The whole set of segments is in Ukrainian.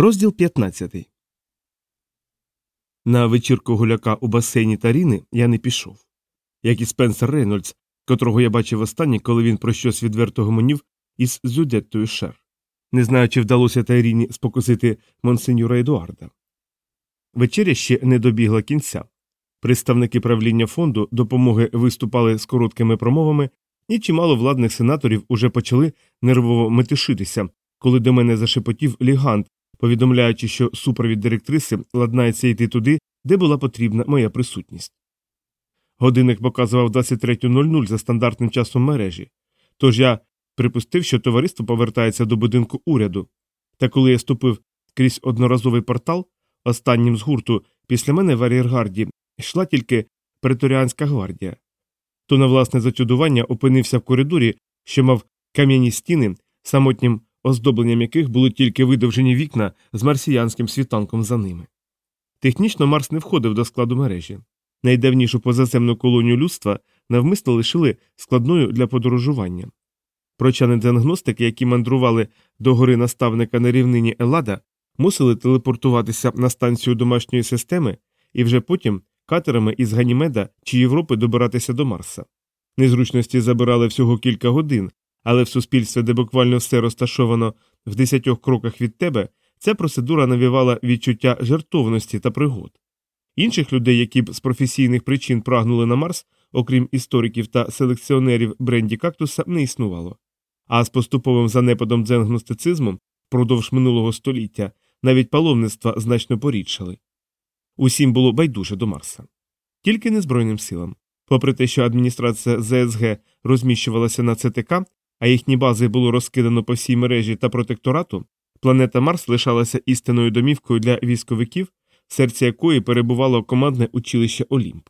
Розділ 15 На вечірку гуляка у басейні Таріни я не пішов. Як і Спенсер Рейнольдс, котрого я бачив останнє, коли він про щось відверто гомонів із Зюдеттою Шер. Не знаю, чи вдалося Тайріні спокусити монсеньора Едуарда. Вечеря ще не добігла кінця. Представники правління фонду допомоги виступали з короткими промовами, і чимало владних сенаторів уже почали нервово метушитися, коли до мене зашепотів лігант, повідомляючи, що супровід директриси ладнається йти туди, де була потрібна моя присутність. Годинник показував 23.00 за стандартним часом мережі, тож я припустив, що товариство повертається до будинку уряду, та коли я ступив крізь одноразовий портал, останнім з гурту після мене в ар'єргарді йшла тільки преторіанська гвардія. То на власне зачудування опинився в коридорі, що мав кам'яні стіни, самотнім оздобленням яких були тільки видовжені вікна з марсіянським світанком за ними. Технічно Марс не входив до складу мережі. Найдавнішу позаземну колонію людства навмисно лишили складною для подорожування. Прочани дзенгностики, які мандрували до гори наставника на рівнині Елада, мусили телепортуватися на станцію домашньої системи і вже потім катерами із Ганімеда чи Європи добиратися до Марса. Незручності забирали всього кілька годин, але в суспільстві, де буквально все розташовано в десятьох кроках від тебе, ця процедура навівала відчуття жертовності та пригод. Інших людей, які б з професійних причин прагнули на Марс, окрім істориків та селекціонерів бренді кактуса, не існувало. А з поступовим занепадом дзенгностицизмом впродовж минулого століття навіть паломництва значно порідшали. Усім було байдуже до Марса. Тільки не Збройним силам. Попри те, що адміністрація ЗСГ розміщувалася на ЦТК, а їхні бази було розкидано по всій мережі та протекторату, планета Марс лишалася істинною домівкою для військовиків, в серці якої перебувало командне училище Олімп.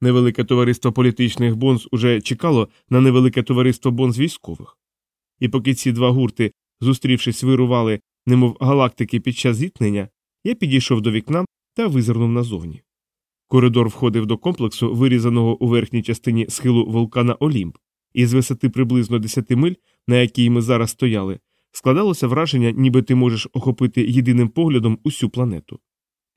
Невелике товариство політичних бонз уже чекало на невелике товариство бонз військових. І поки ці два гурти, зустрівшись, вирували, немов галактики під час зіткнення, я підійшов до вікна та визирнув назовні. Коридор входив до комплексу, вирізаного у верхній частині схилу вулкана Олімп, і з висоти приблизно 10 миль, на якій ми зараз стояли, складалося враження, ніби ти можеш охопити єдиним поглядом усю планету.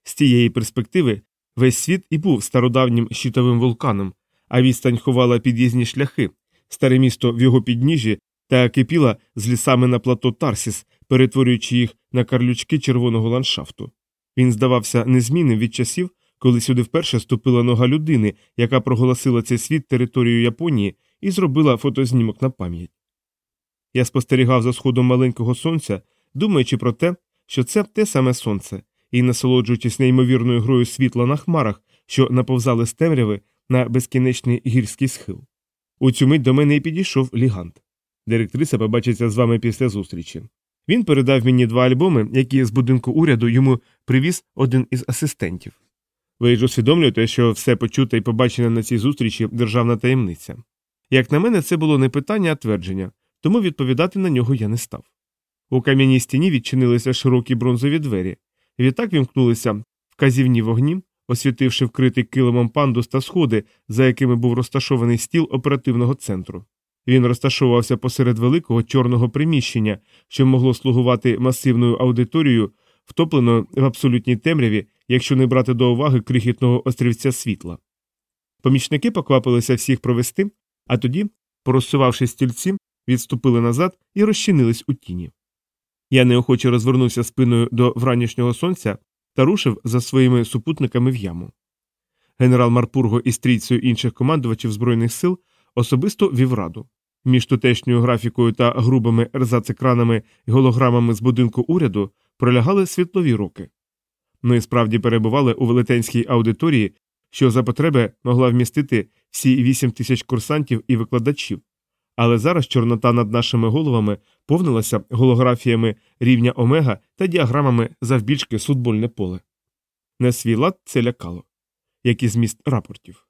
З цієї перспективи весь світ і був стародавнім щитовим вулканом, а відстань ховала під'їзні шляхи, старе місто в його підніжжі та кипіла з лісами на плато Тарсіс, перетворюючи їх на карлючки червоного ландшафту. Він здавався незмінним від часів, коли сюди вперше ступила нога людини, яка проголосила цей світ територією Японії і зробила фотознімок на пам'ять. Я спостерігав за сходом маленького сонця, думаючи про те, що це те саме сонце, і насолоджуючись неймовірною грою світла на хмарах, що наповзали з темряви на безкінечний гірський схил. У цю мить до мене і підійшов лігант. Директриса побачиться з вами після зустрічі. Він передав мені два альбоми, які з будинку уряду йому привіз один із асистентів. Ви ж усвідомлюєте, що все почуте і побачене на цій зустрічі державна таємниця. Як на мене, це було не питання, а твердження, тому відповідати на нього я не став. У кам'яній стіні відчинилися широкі бронзові двері, відтак вімкнулися вказівні вогні, освітивши вкритий килимом пандус та сходи, за якими був розташований стіл оперативного центру. Він розташовувався посеред великого чорного приміщення, що могло слугувати масивною аудиторією, втопленою в абсолютній темряві, якщо не брати до уваги крихітного острівця світла. Помічники поквапилися всіх провести, а тоді, порозсувавши стільці, відступили назад і розчинились у тіні. Я неохоче розвернувся спиною до вранішнього сонця та рушив за своїми супутниками в яму. Генерал Марпурго із трійцею інших командувачів Збройних сил особисто вів раду. Між тутешньою графікою та грубими ерзацекранами і голограмами з будинку уряду пролягали світлові роки. Ми справді перебували у велетенській аудиторії, що за потреби могла вмістити всі вісім тисяч курсантів і викладачів, але зараз чорнота над нашими головами повнилася голографіями рівня омега та діаграмами завбільшки судбольне поле. На свій лад це лякало, як і зміст рапортів.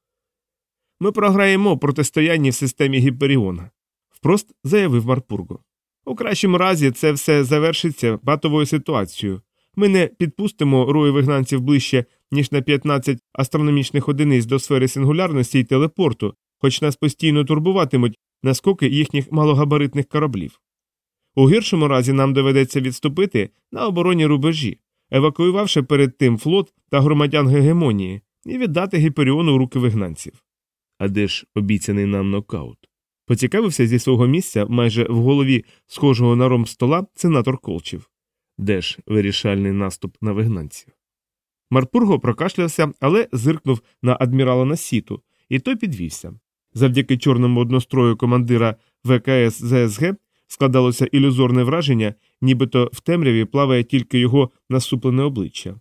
Ми програємо в протистоянні в системі Гіперіона, впрост заявив Марпурго. У кращому разі це все завершиться патовою ситуацією. Ми не підпустимо рою вигнанців ближче, ніж на 15 астрономічних одиниць до сфери сингулярності і телепорту, хоч нас постійно турбуватимуть наскоки їхніх малогабаритних кораблів. У гіршому разі нам доведеться відступити на оборонні рубежі, евакуювавши перед тим флот та громадян гегемонії і віддати Гіперіону у руки вигнанців. А де ж обіцяний нам нокаут? Поцікавився зі свого місця майже в голові схожого на ром стола сенатор Колчів. Де ж вирішальний наступ на вигнанців? Марпурго прокашлявся, але зиркнув на адмірала Насіту, і той підвівся. Завдяки чорному однострою командира ВКС ЗСГ складалося ілюзорне враження, нібито в темряві плаває тільки його насуплене обличчя.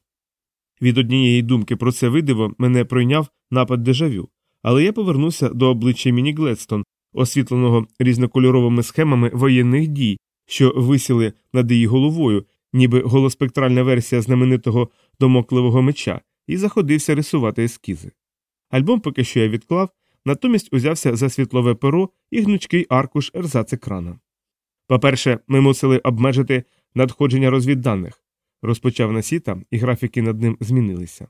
Від однієї думки про це видиво мене пройняв напад дежавю, але я повернувся до обличчя Міні Гледстон, освітленого різнокольоровими схемами воєнних дій, що висіли над її головою, ніби голоспектральна версія знаменитого домокливого меча, і заходився рисувати ескізи. Альбом поки що я відклав, натомість узявся за світлове перо і гнучкий аркуш ерзац екрана. По-перше, ми мусили обмежити надходження розвідданих, розпочав Насіта, і графіки над ним змінилися.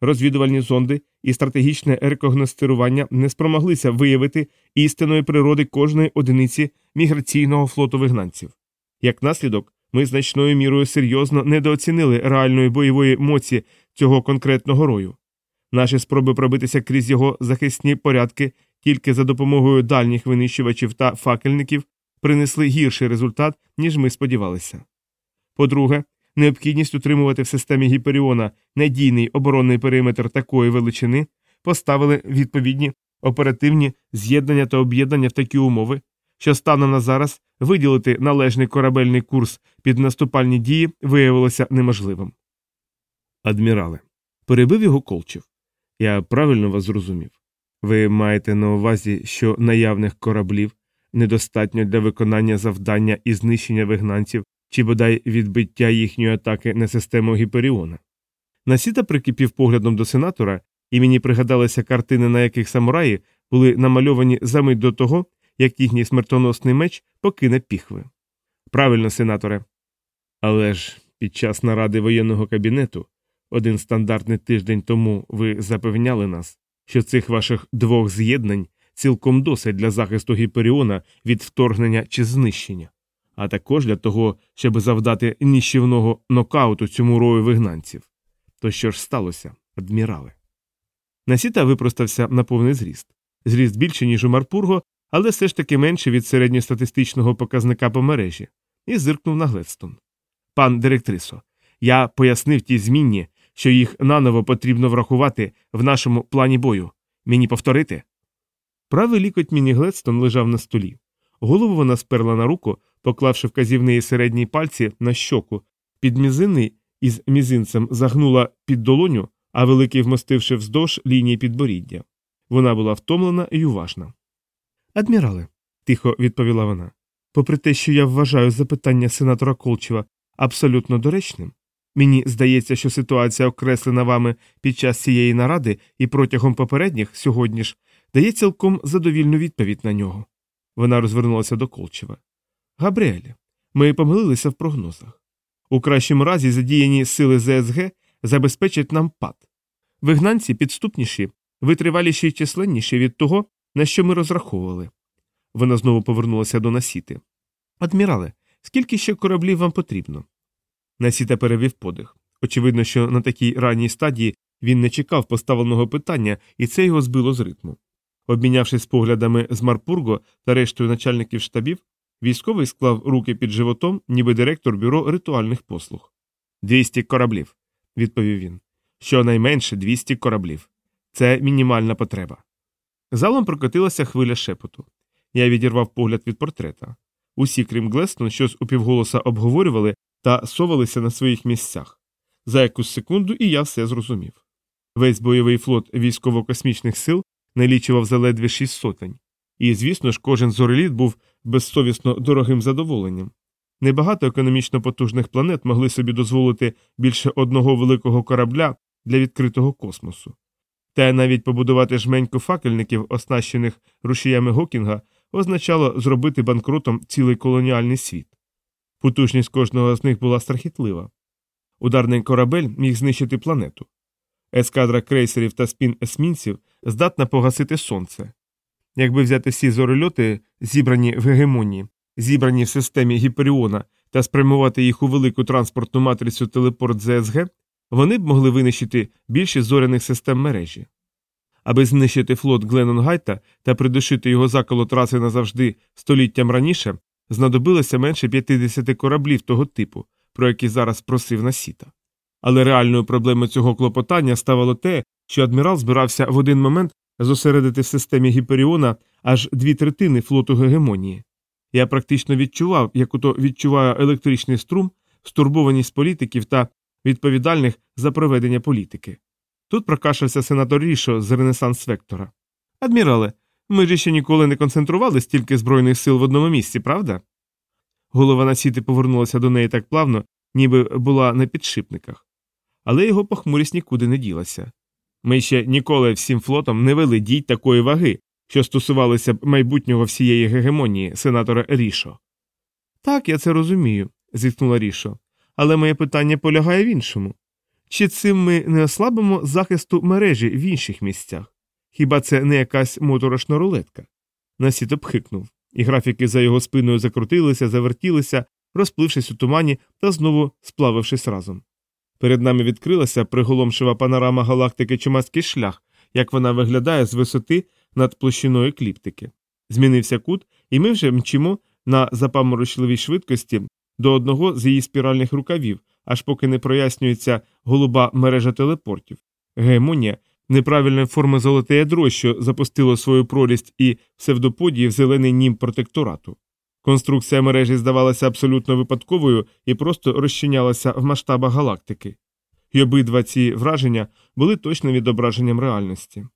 Розвідувальні зонди і стратегічне рекогностирування не спромоглися виявити істинної природи кожної одиниці міграційного флоту вигнанців. Як наслідок, ми значною мірою серйозно недооцінили реальної бойової моці цього конкретного рою. Наші спроби пробитися крізь його захисні порядки тільки за допомогою дальніх винищувачів та факельників принесли гірший результат, ніж ми сподівалися. По-друге, необхідність утримувати в системі Гіперіона надійний оборонний периметр такої величини поставили відповідні оперативні з'єднання та об'єднання в такі умови, що станом на зараз виділити належний корабельний курс під наступальні дії виявилося неможливим. Адмірале, перебив його Колчев. Я правильно вас зрозумів. Ви маєте на увазі, що наявних кораблів недостатньо для виконання завдання і знищення вигнанців чи бодай відбиття їхньої атаки на систему Гіперіона. Насіта прикипів поглядом до сенатора, і мені пригадалися картини, на яких самураї були намальовані за мить до того, як їхній смертоносний меч покине піхви. Правильно, сенаторе. Але ж під час наради воєнного кабінету один стандартний тиждень тому ви запевняли нас, що цих ваших двох з'єднань цілком досить для захисту Гіперіона від вторгнення чи знищення, а також для того, щоб завдати ніщівного нокауту цьому рою вигнанців. То що ж сталося, адмірале? Насіта випростався на повний зріст. Зріст більше, ніж у Марпурго, але все ж таки менше від середньостатистичного показника по мережі, і зиркнув на Гледстон. Пан директрисо, я пояснив ті змінні, що їх наново потрібно врахувати в нашому плані бою. Мені повторити? Правий лікоть Міні Гледстон лежав на столі. Голову вона сперла на руку, поклавши вказівний середній пальці на щоку, під підмізинний із мізинцем загнула під долоню, а великий вмостивши вздовж лінії підборіддя. Вона була втомлена і уважна. Адмірале, тихо відповіла вона, попри те, що я вважаю запитання сенатора Колчева абсолютно доречним, мені здається, що ситуація, окреслена вами під час цієї наради і протягом попередніх сьогодні ж, дає цілком задовільну відповідь на нього. Вона розвернулася до Колчева. Габріелі, ми помилилися в прогнозах. У кращому разі задіяні сили ЗСГ забезпечать нам пад. Вигнанці підступніші, витриваліші й численніші від того, на що ми розраховували. Вона знову повернулася до Насіти. Адмірале, скільки ще кораблів вам потрібно? Насіта перевів подих. Очевидно, що на такій ранній стадії він не чекав поставленого питання, і це його збило з ритму. Обмінявшись поглядами з Марпурго та рештою начальників штабів, військовий склав руки під животом, ніби директор бюро ритуальних послуг. Двісті кораблів, відповів він. Щонайменше 200 кораблів. Це мінімальна потреба. Залом прокотилася хвиля шепоту. Я відірвав погляд від портрета. Усі, крім Глестон, щось упівголоса обговорювали та совалися на своїх місцях. За якусь секунду і я все зрозумів. Весь бойовий флот військово-космічних сил налічував заледве шість сотень. І, звісно ж, кожен зореліт був безсовісно дорогим задоволенням. Небагато економічно потужних планет могли собі дозволити більше одного великого корабля для відкритого космосу. Та навіть побудувати жменьку факельників, оснащених рушіями Гокінга, означало зробити банкротом цілий колоніальний світ. Потужність кожного з них була страхітлива. Ударний корабель міг знищити планету. Ескадра крейсерів та спін есмінців здатна погасити сонце. Якби взяти всі зорольоти, зібрані в гегемонії, зібрані в системі Гіперіона, та спрямувати їх у велику транспортну матрицю телепорт ЗСГ, вони б могли винищити більшість зоряних систем мережі. Аби знищити флот Гленонгайта та придушити його заколот раси назавжди століттям раніше, знадобилося менше 50 кораблів того типу, про які зараз просив Насіта. Але реальною проблемою цього клопотання ставало те, що адмірал збирався в один момент зосередити в системі Гіперіона аж дві третини флоту гегемонії. Я практично відчував, як ото відчуваю електричний струм, стурбованість політиків та відповідальних за проведення політики. Тут прокашався сенатор Рішо з Ренесанс Вектора. Адмірале, ми ж ще ніколи не концентрували стільки збройних сил в одному місці, правда? Голова Насіти повернулася до неї так плавно, ніби була на підшипниках. Але його похмурість нікуди не ділася. Ми ще ніколи всім флотом не вели дій такої ваги, що стосувалися б майбутнього всієї гегемонії, сенатора Рішо. Так, я це розумію, зіткнула Рішо. Але моє питання полягає в іншому. Чи цим ми не ослабимо захисту мережі в інших місцях? Хіба це не якась моторошна рулетка? Насіто пхикнув, і графіки за його спиною закрутилися, завертілися, розплившись у тумані та знову сплавившись разом. Перед нами відкрилася приголомшива панорама галактики Чумацький шлях, як вона виглядає з висоти над площиною кліптики. Змінився кут, і ми вже мчимо на запаморочливій швидкості до одного з її спіральних рукавів, аж поки не прояснюється голуба мережа телепортів. Гегемонія неправильної форми золоте ядро, що запустило свою прорість і псевдоподії в зелений нім протекторату. Конструкція мережі здавалася абсолютно випадковою і просто розчинялася в масштабах галактики. І обидва ці враження були точним відображенням реальності.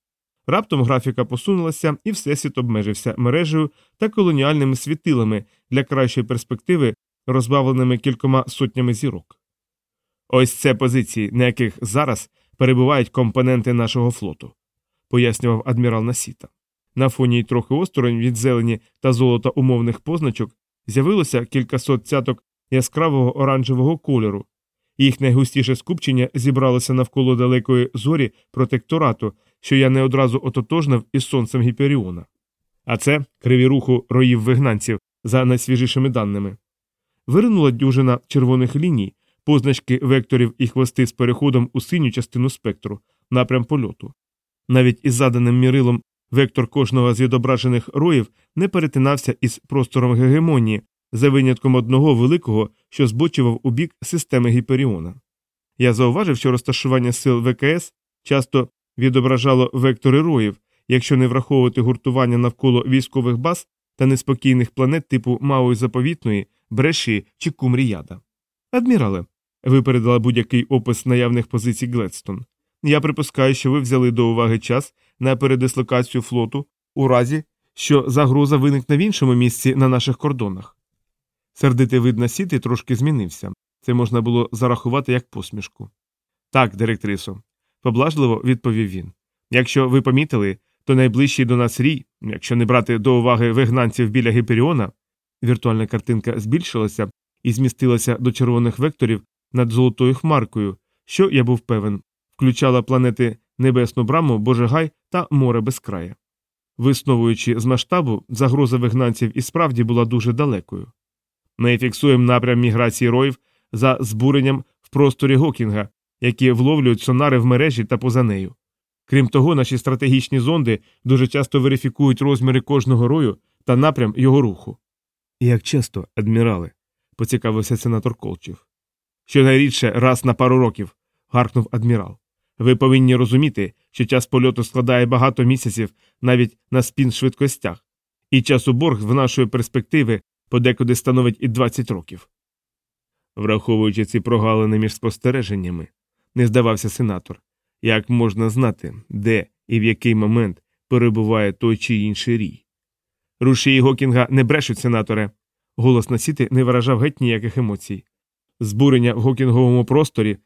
Раптом графіка посунулася, і всесвіт обмежився мережею та колоніальними світилами для кращої перспективи, розбавленими кількома сотнями зірок. Ось це позиції, на яких зараз перебувають компоненти нашого флоту, пояснював адмірал Насіта. На фоні й трохи осторонь від зелені та золота умовних позначок з'явилося кількасот цяток яскравого оранжевого кольору, їх найгустіше скупчення зібралося навколо далекої зорі протекторату, що я не одразу ототожнив із сонцем Гіперіона. А це криві руху роїв вигнанців за найсвіжішими даними. Виринула дюжина червоних ліній, позначки векторів і хвости з переходом у синю частину спектру, напрям польоту. Навіть із заданим мірилом вектор кожного з відображених роїв не перетинався із простором гегемонії, за винятком одного великого, що збочував у бік системи Гіперіона. Я зауважив, що розташування сил ВКС часто відображало вектори роїв, якщо не враховувати гуртування навколо військових баз та неспокійних планет типу Мауї Заповітної, Бреші чи Кумріяда. Адмірале, випередила будь-який опис наявних позицій Гледстон. Я припускаю, що ви взяли до уваги час на передислокацію флоту у разі, що загроза виникне в іншому місці на наших кордонах. Сердитий вид на сіти трошки змінився. Це можна було зарахувати як посмішку. Так, директрисо, поблажливо відповів він. Якщо ви помітили, то найближчий до нас рій, якщо не брати до уваги вигнанців біля Гіперіона, віртуальна картинка збільшилася і змістилася до червоних векторів над золотою хмаркою, що, я був певен, включала планети Небесну Браму, Божигай та море безкрая. Висновуючи з масштабу, загроза вигнанців і справді була дуже далекою. Ми фіксуємо напрям міграції роїв за збуренням в просторі Гокінга, які вловлюють сонари в мережі та поза нею. Крім того, наші стратегічні зонди дуже часто верифікують розміри кожного рою та напрям його руху. Як часто, адмірали, поцікавився сенатор Колчів. Щонайрідше раз на пару років, гаркнув адмірал. Ви повинні розуміти, що час польоту складає багато місяців навіть на спін швидкостях, і часу борг в нашої перспективи подекуди становить і 20 років. Враховуючи ці прогалини між спостереженнями, не здавався сенатор, як можна знати, де і в який момент перебуває той чи інший рій. Рушії Гокінга не брешуть, сенаторе. Голос на сіти не виражав геть ніяких емоцій. Збурення в гокінговому просторі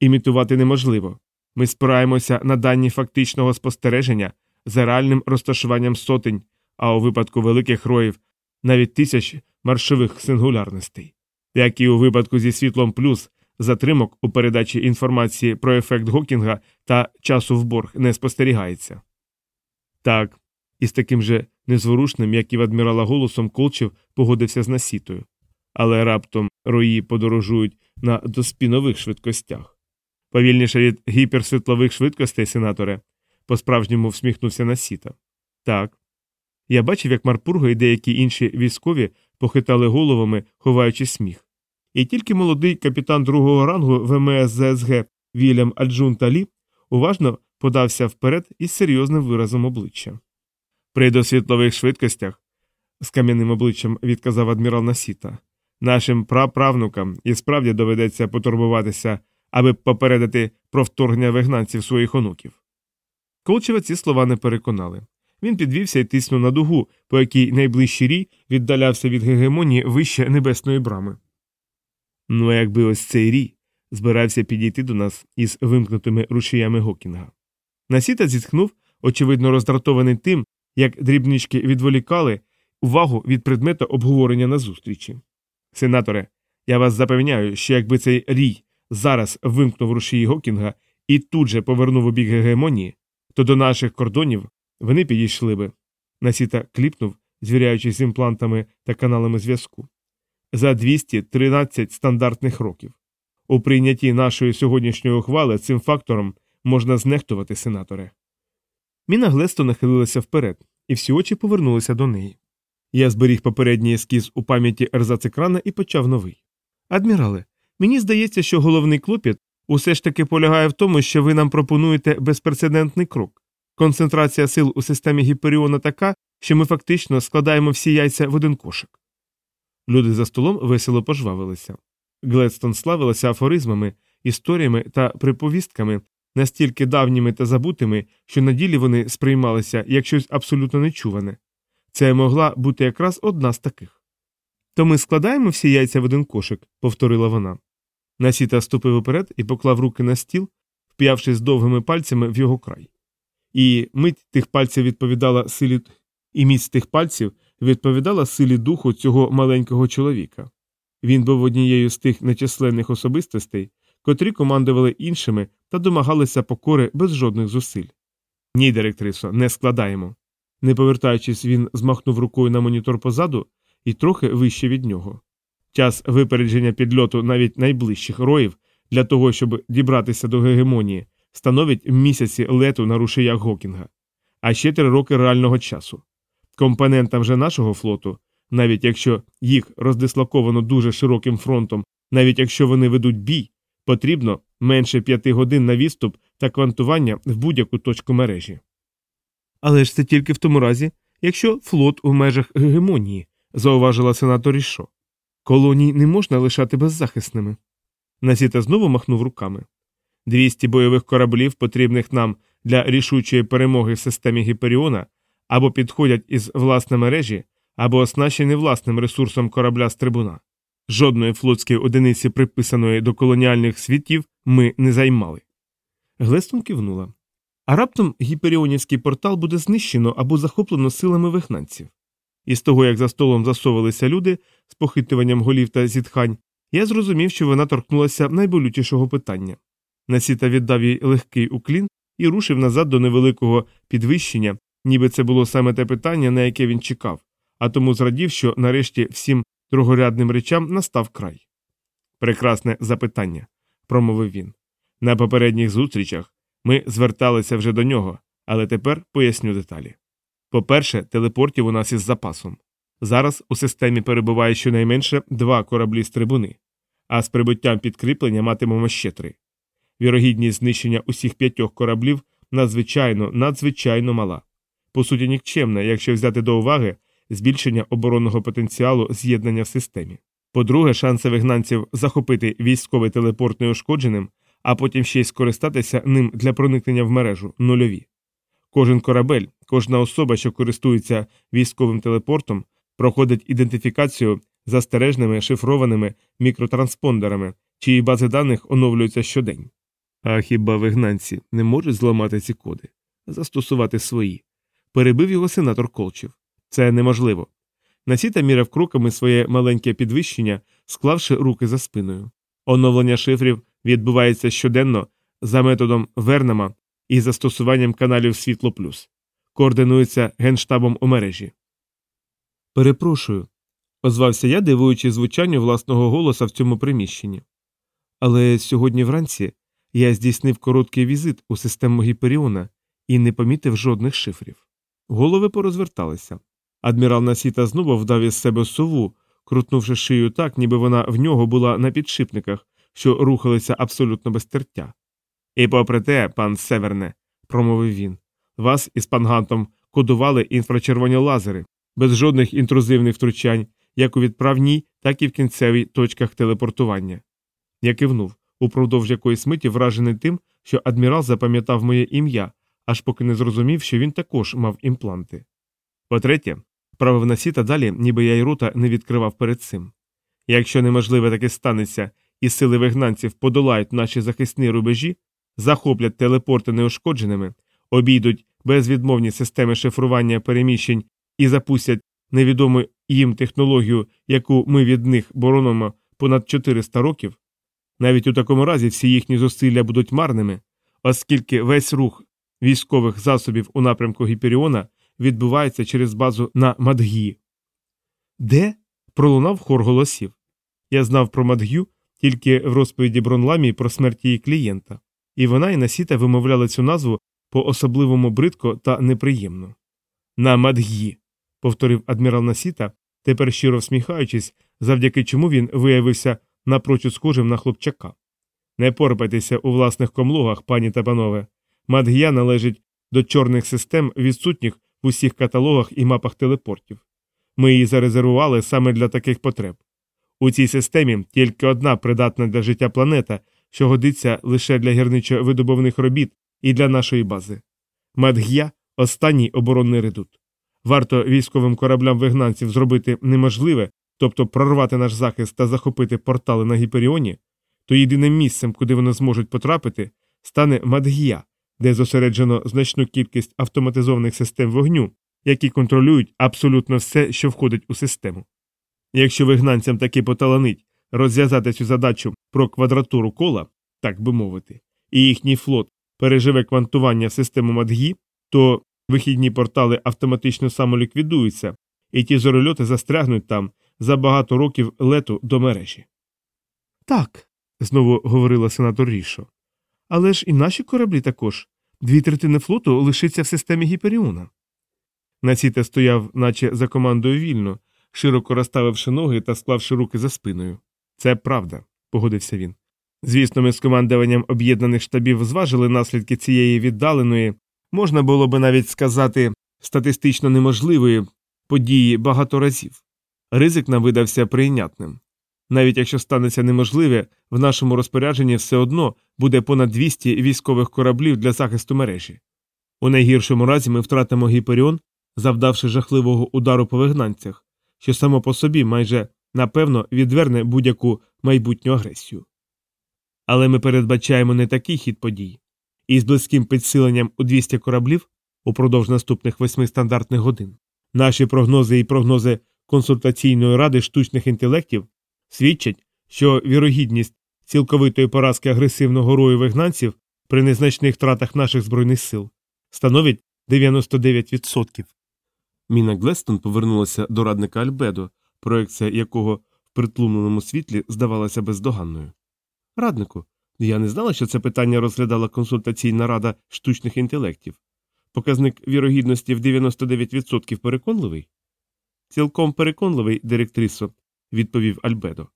імітувати неможливо. Ми спираємося на дані фактичного спостереження за реальним розташуванням сотень, а у випадку великих роїв навіть тисяч маршових сингулярностей. Як і у випадку зі світлом плюс, затримок у передачі інформації про ефект Гокінга та часу в борг не спостерігається. Так, із таким же незворушним, як і в адмірала голосом Колчев погодився з насітою. Але раптом рої подорожують на доспінових швидкостях. Повільніше від гіперсвітлових швидкостей, сенаторе, по справжньому всміхнувся Насіта. Так. Я бачив, як Марпурго і деякі інші військові похитали головами, ховаючи сміх. І тільки молодий капітан другого рангу ВМС ЗСГ Вільям Аджун Талі уважно подався вперед із серйозним виразом обличчя. При досвітлових швидкостях, з кам'яним обличчям відказав адмірал Насіта, нашим праправнукам і справді доведеться потурбуватися, аби попередити про вторгнення вигнанців своїх онуків. Колчева ці слова не переконали. Він підвівся і тиснув на дугу, по якій найближчий рій віддалявся від гегемонії вище небесної брами. Ну, а якби ось цей рій збирався підійти до нас із вимкнутими рушіями Гокінга. Насіта зітхнув, очевидно, роздратований тим, як дрібнички відволікали увагу від предмета обговорення на зустрічі. Сенаторе, я вас запевняю, що якби цей рій зараз вимкнув рушії Гокінга і тут же повернув у бік гегемонії, то до наших кордонів вони підійшли би. Насіта кліпнув, звіряючись з імплантами та каналами зв'язку. За 213 стандартних років. У прийнятті нашої сьогоднішньої ухвали цим фактором можна знехтувати, сенаторе. Міна Глесто нахилилася вперед, і всі очі повернулися до неї. Я зберіг попередній ескіз у пам'яті ерзацекрана і почав новий. Адмірале, мені здається, що головний клопіт усе ж таки полягає в тому, що ви нам пропонуєте безпрецедентний крок. Концентрація сил у системі Гіперіона така, що ми фактично складаємо всі яйця в один кошик. Люди за столом весело пожвавилися. Гледстон славилася афоризмами, історіями та приповістками, настільки давніми та забутими, що на ділі вони сприймалися як щось абсолютно нечуване. Це могла бути якраз одна з таких. То ми складаємо всі яйця в один кошик, повторила вона. Насіта ступив уперед і поклав руки на стіл, вп'явшись довгими пальцями в його край. І мить тих пальців відповідала силі, і міць тих пальців відповідала силі духу цього маленького чоловіка. Він був однією з тих нечисленних особистостей, котрі командували іншими та домагалися покори без жодних зусиль. Ні, директрисо, не складаємо. Не повертаючись, він змахнув рукою на монітор позаду і трохи вище від нього. Час випередження підльоту навіть найближчих роїв для того, щоб дібратися до гегемонії, становить місяці лету на рушіях Гокінга, а ще три роки реального часу. Компонентам же нашого флоту, навіть якщо їх роздислоковано дуже широким фронтом, навіть якщо вони ведуть бій, потрібно менше п'яти годин на відступ та квантування в будь-яку точку мережі. Але ж це тільки в тому разі, якщо флот у межах гегемонії, зауважила сенатор Рішо. Колонії не можна лишати беззахисними. Насіта знову махнув руками. 200 бойових кораблів, потрібних нам для рішучої перемоги в системі Гіперіона, або підходять із власної мережі, або оснащені власним ресурсом корабля з трибуна. Жодної флотської одиниці, приписаної до колоніальних світів, ми не займали. Глестон кивнула. А раптом гіперіонівський портал буде знищено або захоплено силами вигнанців. Із того, як за столом засовувалися люди з похитуванням голів та зітхань, я зрозумів, що вона торкнулася найболючішого питання. Насіта віддав їй легкий уклін і рушив назад до невеликого підвищення, ніби це було саме те питання, на яке він чекав, а тому зрадів, що нарешті всім другорядним речам настав край. Прекрасне запитання, промовив він. На попередніх зустрічах ми зверталися вже до нього, але тепер поясню деталі. По-перше, телепортів у нас із запасом. Зараз у системі перебуває щонайменше два кораблі з трибуни, а з прибуттям підкріплення матимемо ще три. Вірогідність знищення усіх п'ятьох кораблів надзвичайно, надзвичайно мала. По суті, нікчемна, якщо взяти до уваги збільшення оборонного потенціалу з'єднання в системі. По-друге, шанси вигнанців захопити військовий телепорт неушкодженим, а потім ще й скористатися ним для проникнення в мережу нульові. Кожен корабель, кожна особа, що користується військовим телепортом, проходить ідентифікацію застережними шифрованими мікротранспондерами, чиї бази даних оновлюються щодень. А хіба вигнанці не можуть зламати ці коди, застосувати свої? Перебив його сенатор Колчев. Це неможливо. Насіта міряв кроками своє маленьке підвищення, склавши руки за спиною. Оновлення шифрів відбувається щоденно за методом Вернама і застосуванням каналів Світло Плюс, координується генштабом у мережі. Перепрошую, озвався я, дивуючи звучанню власного голоса в цьому приміщенні. Але сьогодні вранці я здійснив короткий візит у систему Гіперіона і не помітив жодних шифрів. Голови порозверталися. Адмірал Насіта знову вдав із себе сову, крутнувши шию так, ніби вона в нього була на підшипниках, що рухалися абсолютно без тертя. І попри те, пан Северне, промовив він, вас із пангантом кодували інфрачервоні лазери, без жодних інтрузивних втручань, як у відправній, так і в кінцевій точках телепортування. Я кивнув, упродовж якоїсь миті вражений тим, що адмірал запам'ятав моє ім'я, аж поки не зрозумів, що він також мав імпланти. По-третє, правив на сіта далі, ніби я й рота не відкривав перед цим. Якщо неможливе таке станеться, і сили вигнанців подолають наші захисні рубежі, захоплять телепорти неушкодженими, обійдуть безвідмовні системи шифрування переміщень і запустять невідому їм технологію, яку ми від них боронимо понад 400 років, навіть у такому разі всі їхні зусилля будуть марними, оскільки весь рух військових засобів у напрямку Гіперіона відбувається через базу на Мадгії. Де? пролунав хор голосів. Я знав про Мадгю тільки в розповіді Бронламі про смерть її клієнта, і вона і Насіта вимовляли цю назву по особливому бридко та неприємно. На Мадгї, повторив адмірал Насіта, тепер щиро всміхаючись, завдяки чому він виявився напрочуд схожим на хлопчака. Не порпайтеся у власних комлогах, пані та панове. Мадгія належить до чорних систем, відсутніх в усіх каталогах і мапах телепортів. Ми її зарезервували саме для таких потреб. У цій системі тільки одна придатна для життя планета, що годиться лише для гірничо-видобувних робіт і для нашої бази. Мадг'я останній оборонний редут. Варто військовим кораблям вигнанців зробити неможливе, тобто прорвати наш захист та захопити портали на Гіперіоні, то єдиним місцем, куди вони зможуть потрапити, стане Мадг'я, де зосереджено значну кількість автоматизованих систем вогню, які контролюють абсолютно все, що входить у систему. Якщо вигнанцям таки поталанить розв'язати цю задачу про квадратуру кола, так би мовити, і їхній флот переживе квантування в систему Мадгі, то вихідні портали автоматично самоліквідуються, і ті зорольоти застрягнуть там за багато років лету до мережі. Так, знову говорила сенатор Рішо. Але ж і наші кораблі також. Дві третини флоту лишиться в системі Гіперіона. Націте стояв, наче за командою вільно, широко розставивши ноги та склавши руки за спиною. Це правда, погодився він. Звісно, ми з командуванням об'єднаних штабів зважили наслідки цієї віддаленої, можна було би навіть сказати, статистично неможливої події багато разів. Ризик нам видався прийнятним. Навіть якщо станеться неможливе, в нашому розпорядженні все одно буде понад 200 військових кораблів для захисту мережі. У найгіршому разі ми втратимо Гіперіон, завдавши жахливого удару по вигнанцях, що само по собі майже напевно відверне будь-яку майбутню агресію. Але ми передбачаємо не такий хід подій, і з близьким підсиленням у 200 кораблів упродовж наступних восьми стандартних годин наші прогнози і прогнози консультаційної ради штучних інтелектів свідчать, що вірогідність цілковитої поразки агресивного рою вигнанців при незначних втратах наших збройних сил становить 99%. Міна Глестон повернулася до радника Альбедо, проекція якого в притлумленому світлі здавалася бездоганною. Раднику, я не знала, що це питання розглядала консультаційна рада штучних інтелектів. Показник вірогідності в 99% переконливий? Цілком переконливий, директрисо, відповів Альбедо.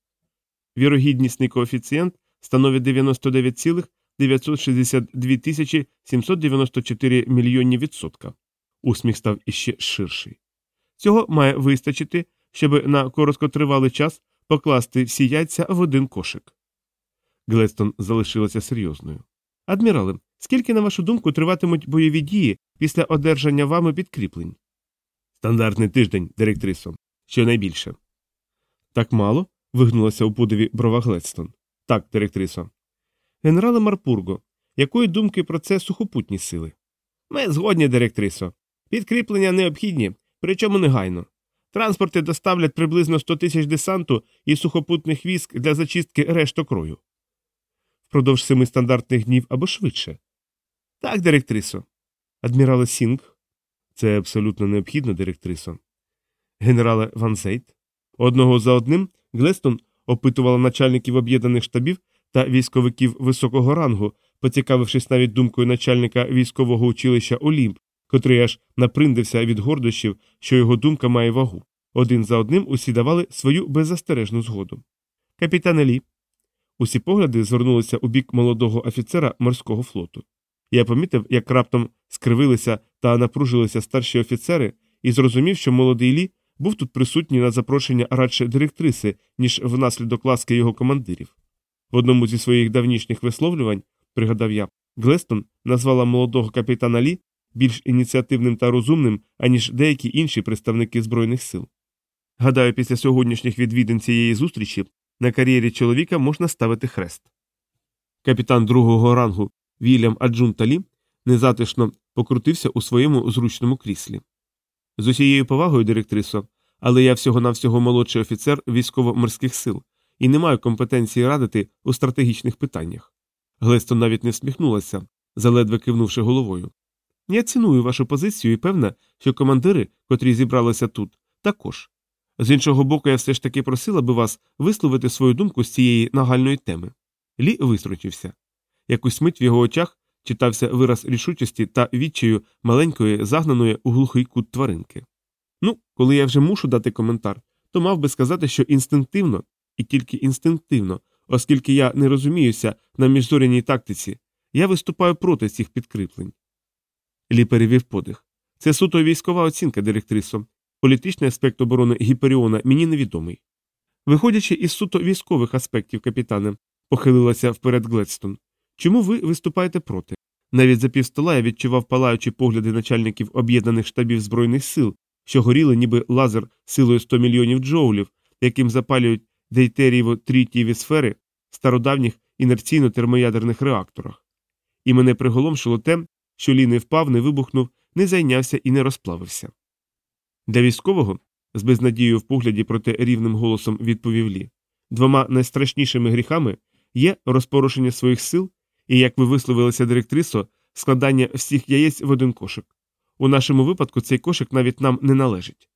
Вірогіднісний коефіцієнт становить 99,962 тисячі 794 мільйонні відсотка. Усміх став іще ширший. Цього має вистачити, щоб на короткотривалий час покласти всі яйця в один кошик. Глестон залишилася серйозною. Адмірале, скільки, на вашу думку, триватимуть бойові дії після одержання вами підкріплень? Стандартний тиждень, директрисо, щонайбільше. Так мало? вигнулася у подиві брова Гледстон. Так, директрисо. Генерале Марпурго, якої думки про це сухопутні сили? Ми згодні, директрисо. Підкріплення необхідні, причому негайно. Транспорти доставлять приблизно 100 тисяч десанту і сухопутних військ для зачистки решток рою. Впродовж семи стандартних днів або швидше. Так, директрисо. Адмірале Сінг. Це абсолютно необхідно, директрисо. Генерале Ван Зейт. Одного за одним Ґледстон опитувала начальників об'єднаних штабів та військовиків високого рангу, поцікавившись навіть думкою начальника військового училища Олімп, котрий аж наприндився від гордощів, що його думка має вагу. Один за одним усі давали свою беззастережну згоду. Капітане Лі. Усі погляди звернулися у бік молодого офіцера морського флоту. Я помітив, як раптом скривилися та напружилися старші офіцери, і зрозумів, що молодий Лі був тут присутній на запрошення радше директриси, ніж внаслідок ласки його командирів. В одному зі своїх давнішніх висловлювань, пригадав я, Глестон назвала молодого капітана Лі більш ініціативним та розумним, аніж деякі інші представники Збройних сил. Гадаю, після сьогоднішніх відвідин цієї зустрічі на кар'єрі чоловіка можна ставити хрест. Капітан другого рангу Вільям Аджунталі незатишно покрутився у своєму зручному кріслі. З усією повагою, директрисо, але я всього навсього молодший офіцер військово-морських сил і не маю компетенції радити у стратегічних питаннях. Глестон навіть не всміхнулася, заледве кивнувши головою. Я ціную вашу позицію і певна, що командири, котрі зібралися тут, також. З іншого боку, я все ж таки просила би вас висловити свою думку з цієї нагальної теми. Лі вистрочився. Якусь мить в його очах читався вираз рішучості та відчаю маленької, загнаної у глухий кут тваринки. Ну, коли я вже мушу дати коментар, то мав би сказати, що інстинктивно, і тільки інстинктивно, оскільки я не розуміюся на міжзоряній тактиці, я виступаю проти цих підкріплень. Лі перевів подих. Це суто військова оцінка, директрисо. Політичний аспект оборони Гіперіона мені невідомий. Виходячи із суто військових аспектів, капітане, похилилася вперед Гледстон. Чому ви виступаєте проти? Навіть за півстола я відчував палаючі погляди начальників об'єднаних штабів Збройних сил, що горіли, ніби лазер силою 100 мільйонів джоулів, яким запалюють дейтерієво трітієві сфери в стародавніх інерційно-термоядерних реакторах. І мене приголомшило те, що лі не впав, не вибухнув, не зайнявся і не розплавився. Для військового, з безнадією в погляді, проте рівним голосом відповів Лі, двома найстрашнішими гріхами є розпорушення своїх сил і, як ви висловилися директрисо, складання всіх яєць в один кошик. У нашому випадку цей кошик навіть нам не належить.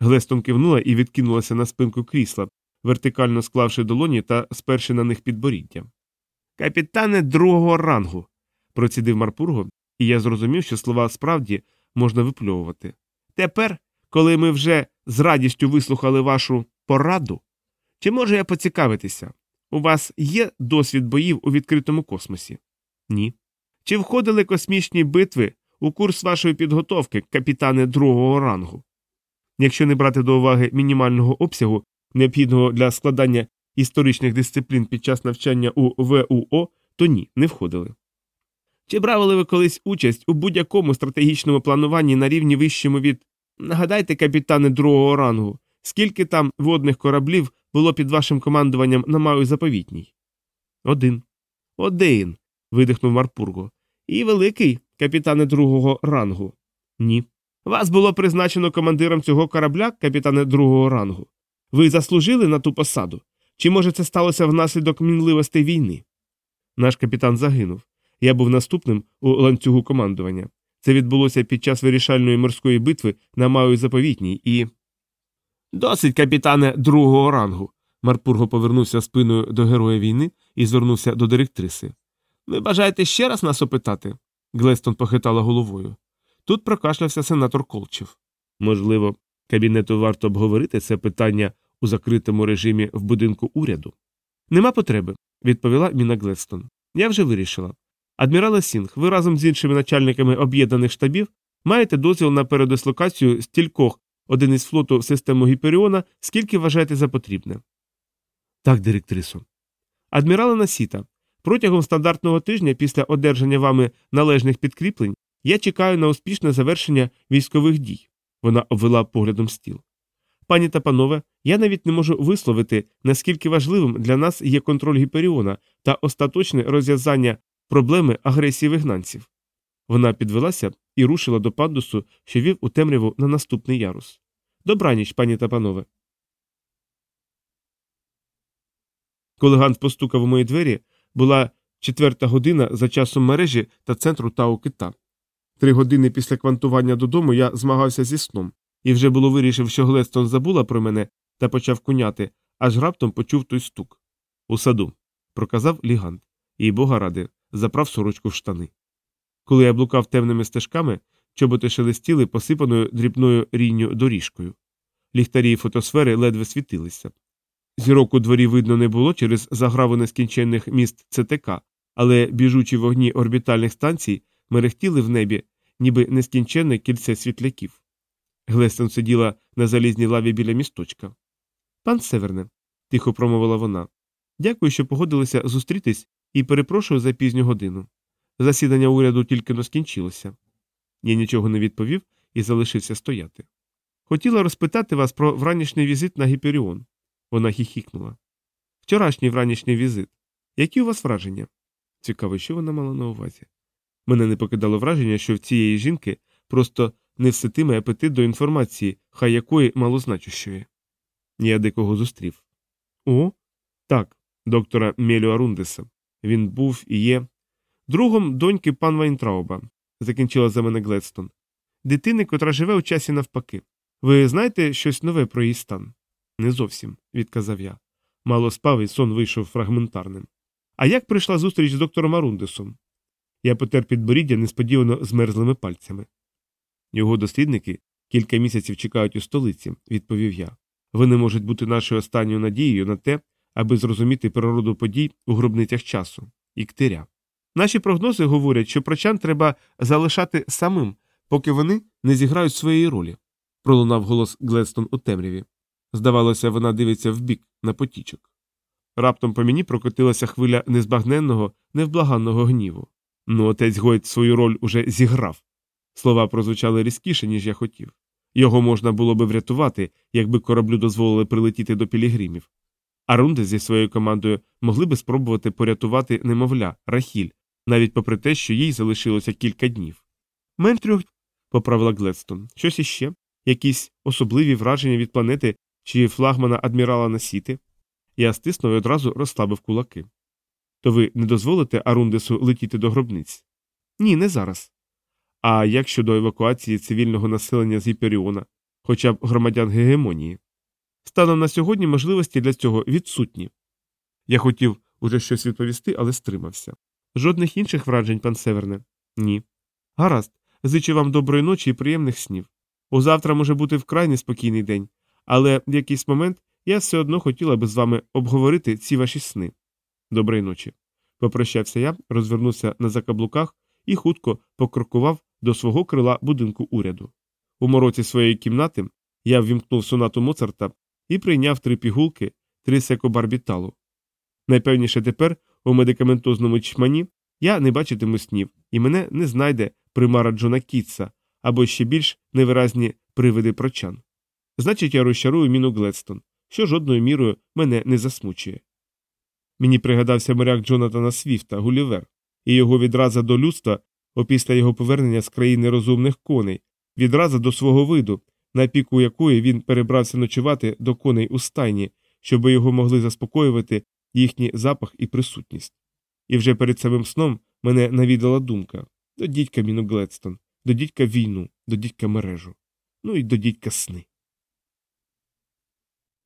Глестон кивнула і відкинулася на спинку крісла, вертикально склавши долоні та сперши на них підборіддя. Капітане другого рангу. процідив Марпурго, і я зрозумів, що слова справді можна випльовувати. Тепер, коли ми вже з радістю вислухали вашу пораду, чи можу я поцікавитися? У вас є досвід боїв у відкритому космосі? Ні. Чи входили космічні битви у курс вашої підготовки, капітане другого рангу? Якщо не брати до уваги мінімального обсягу, необхідного для складання історичних дисциплін під час навчання у ВУО, то ні, не входили. Чи брали ви колись участь у будь-якому стратегічному плануванні на рівні вищому від. Нагадайте, капітане другого рангу, скільки там водних кораблів було під вашим командуванням на маю заповітній? Один. Один. видихнув Марпурго. І великий, капітане другого рангу. Ні. Вас було призначено командиром цього корабля, капітане другого рангу. Ви заслужили на ту посаду? Чи може це сталося внаслідок мінливостей війни? Наш капітан загинув. Я був наступним у ланцюгу командування. Це відбулося під час вирішальної морської битви на маю заповітній і. Досить, капітане другого рангу. Марпурго повернувся спиною до героя війни і звернувся до директриси. Ви бажаєте ще раз нас опитати? Глестон похитала головою. Тут прокашлявся сенатор Колчев. Можливо, кабінету варто обговорити це питання у закритому режимі в будинку уряду. Нема потреби, відповіла Міна Глестон. Я вже вирішила. Адмірале Сінг, ви разом з іншими начальниками об'єднаних штабів маєте дозвіл на передислокацію стількох один із флоту систему Гіперіона, скільки вважаєте за потрібне. Так, директрисо. Адмірале Насіта, протягом стандартного тижня після одержання вами належних підкріплень я чекаю на успішне завершення військових дій. Вона обвела поглядом стіл. Пані та панове, я навіть не можу висловити, наскільки важливим для нас є контроль Гіперіона та остаточне розв'язання проблеми агресії вигнанців. Вона підвелася і рушила до пандусу, що вів у темряву на наступний ярус. Добраніч, пані та панове. Коли Гант постукав у мої двері, була четверта година за часом мережі та центру Тау Кита. Три години після квантування додому я змагався зі сном, І вже було вирішив, що Глестон забула про мене та почав куняти, аж раптом почув той стук. У саду, проказав лігант, і бога ради, заправ сорочку в штани. Коли я блукав темними стежками, чоботи шелестіли посипаною дрібною рінню доріжкою. Ліхтарі і фотосфери ледве світилися. Зірок у дворі видно не було через заграву нескінченних міст ЦТК, але біжучі вогні орбітальних станцій мерехтіли в небі, ніби нескінченне кільце світляків. Глестон сиділа на залізній лаві біля місточка. Пан Северне, тихо промовила вона. Дякую, що погодилися зустрітись і перепрошую за пізню годину. Засідання уряду тільки но скінчилося. Я нічого не відповів і залишився стояти. Хотіла розпитати вас про вранішній візит на Гіперіон. Вона хіхікнула. Вчорашній вранішній візит. Які у вас враження? Цікаво, що вона мала на увазі. Мене не покидало враження, що в цієї жінки просто не вситиме апетит до інформації, хай якої малозначущої. Я декого зустрів. О, так, доктора Мелю Арундеса. Він був і є. Другом доньки пан Вайнтрауба, закінчила за мене Гледстон. Дитини, котра живе у часі навпаки. Ви знаєте щось нове про її стан? Не зовсім, відказав я. Мало спав і сон вийшов фрагментарним. А як прийшла зустріч з доктором Арундесом? Я потер підборіддя несподівано змерзлими пальцями. Його дослідники кілька місяців чекають у столиці, відповів я. Вони можуть бути нашою останньою надією на те, аби зрозуміти природу подій у гробницях часу і ктиря. Наші прогнози говорять, що прочан треба залишати самим, поки вони не зіграють своєї ролі, пролунав голос Глестон у темряві. Здавалося, вона дивиться вбік на потічок. Раптом по мені прокотилася хвиля незбагненного, невблаганного гніву. Ну, отець Гойт свою роль уже зіграв. Слова прозвучали різкіше, ніж я хотів. Його можна було би врятувати, якби кораблю дозволили прилетіти до пілігримів. А рунди зі своєю командою могли би спробувати порятувати немовля, Рахіль, навіть попри те, що їй залишилося кілька днів. Мен трьох, поправила Гледстон. Щось іще? Якісь особливі враження від планети чи флагмана адмірала Насіти? Я стиснув і одразу розслабив кулаки. То ви не дозволите Арундесу летіти до гробниць? Ні, не зараз. А як щодо евакуації цивільного населення з Гіперіона, хоча б громадян гегемонії? Станом на сьогодні можливості для цього відсутні. Я хотів уже щось відповісти, але стримався. Жодних інших вражень, пан Северне? Ні. Гаразд, зичу вам доброї ночі і приємних снів. Узавтра може бути вкрай неспокійний день, але в якийсь момент я все одно хотіла би з вами обговорити ці ваші сни. Доброї ночі. Попрощався я, розвернувся на закаблуках і хутко покрокував до свого крила будинку уряду. У мороці своєї кімнати я ввімкнув сонату Моцарта і прийняв три пігулки, три секобарбіталу. Найпевніше тепер у медикаментозному чмані я не бачитиму снів, і мене не знайде примара Джона Кітса або ще більш невиразні привиди прочан. Значить, я розчарую міну Гледстон, що жодною мірою мене не засмучує. Мені пригадався моряк Джонатана Свіфта, Гулівер, і його відраза до людства опісля його повернення з країни розумних коней, відраза до свого виду, на піку якої він перебрався ночувати до коней у стайні, щоб його могли заспокоювати їхній запах і присутність. І вже перед самим сном мене навідала думка до дідька Міну Гледстон, до дідька війну, до дідька мережу, ну і до дідька сни.